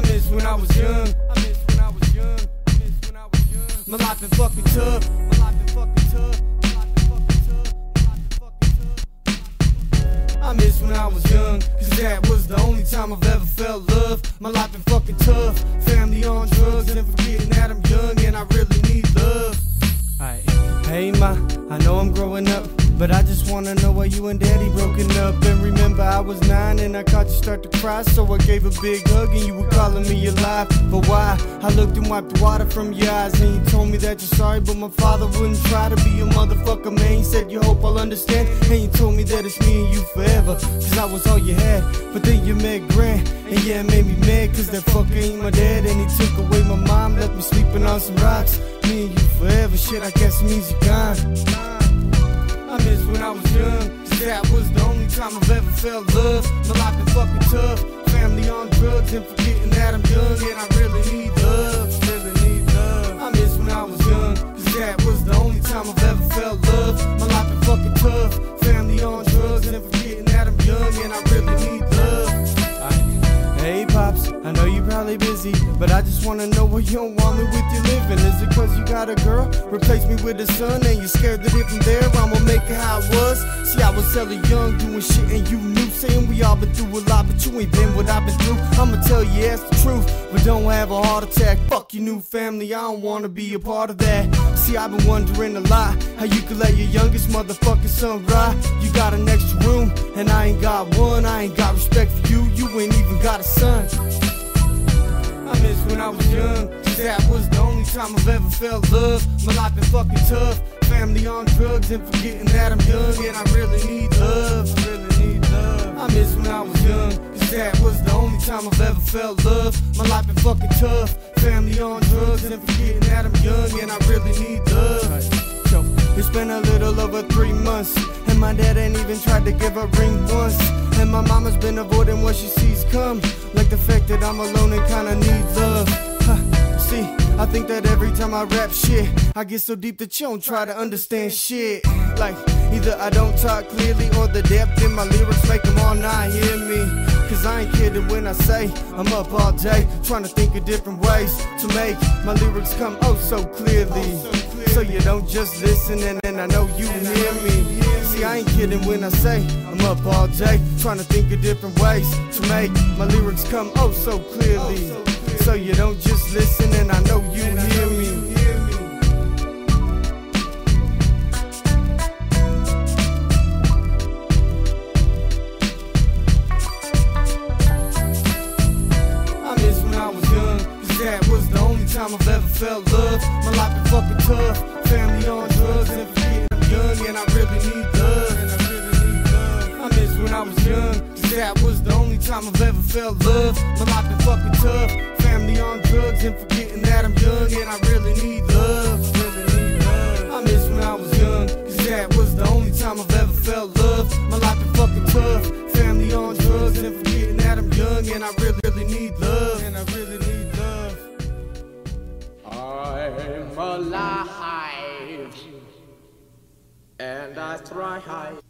I miss when I was young. I miss when I was young. I miss when I was young. My life been fucking tough. My life been fucking tough. I miss when I was young, cause that was the only time I've ever felt love. My life been fucking tough, family on drugs, and forgetting that I'm young and I really need love. Alright. Hey ma, I know I'm growing up, but I just wanna know why you and daddy broken up. And remember I was nine and I caught you start to cry, so I gave a big hug and you were calling me alive. But why? I looked and wiped water from your eyes and you told me that you're sorry, but my father wouldn't try to be a motherfucker man. He said you hope I'll understand, and you told me that it's me and you forever, cause I was all you had. But then you met Grant, and yeah, it made me mad, cause that fucker ain't my dad, and he took away my mom, left me sleeping on some rocks. Me and you forever, shit, I guess you're gone. Miss when I was young, that was the only time I've ever felt love. My life fucking tough, family on drugs, and forgetting that I'm young, and I really need love, miss when I was young, cause that was the only time I've ever felt love. My life been fucking tough, family on drugs, and forgetting that I'm young, and I really need love. Hey pops, I know you probably busy, but I just wanna know where you don't want me with your living. Is it cause you got a girl? Replace me with a son, and you scared that if I'm there I'ma make it how it was? See, I was hella young, doing shit, and you knew, saying we all been through a lot, but you ain't been what I've been through. I'ma tell you that's the truth, but don't have a heart attack. Fuck your new family, I don't wanna be a part of that. See, I've been wondering a lot how you could let your youngest motherfucking son ride. You got an extra room, and I ain't got one. I ain't got respect for you, you ain't even got a son. When I was young, that was the only time I've ever felt love. My life been fucking tough, family on drugs, and forgetting that I'm young, and I really need love. I really need love. I miss when I was young, cause that was the only time I've ever felt love. My life been fucking tough, family on drugs, and forgetting that I'm young, and I really need love. It's been a little over three months, and my dad ain't even tried to give a ring once. And my mama's been avoiding what she sees come, the fact that I'm alone and kinda need love. Huh. See, I think that every time I rap shit, I get so deep that you don't try to understand shit. Like, either I don't talk clearly or the depth in my lyrics make them all not hear me. Cause I ain't kidding when I say I'm up all day trying to think of different ways to make my lyrics come oh so clearly. So you don't just listen and then I know you hear me. See, I ain't kidding when I say I'm up all day trying to think of different ways to make my lyrics come oh so clearly. So you don't just listen and I know you hear me. Alive and I thrive.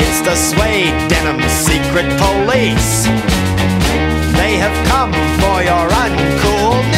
It's the suede denim secret police. They have come for your uncoolness.